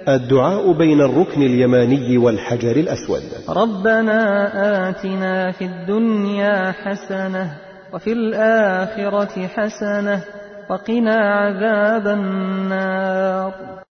الدعاء بين الركن اليماني والحجر الأسود. ربنا آتنا في الدنيا حسنة وفي الآخرة حسنة وقنا عذاب النار.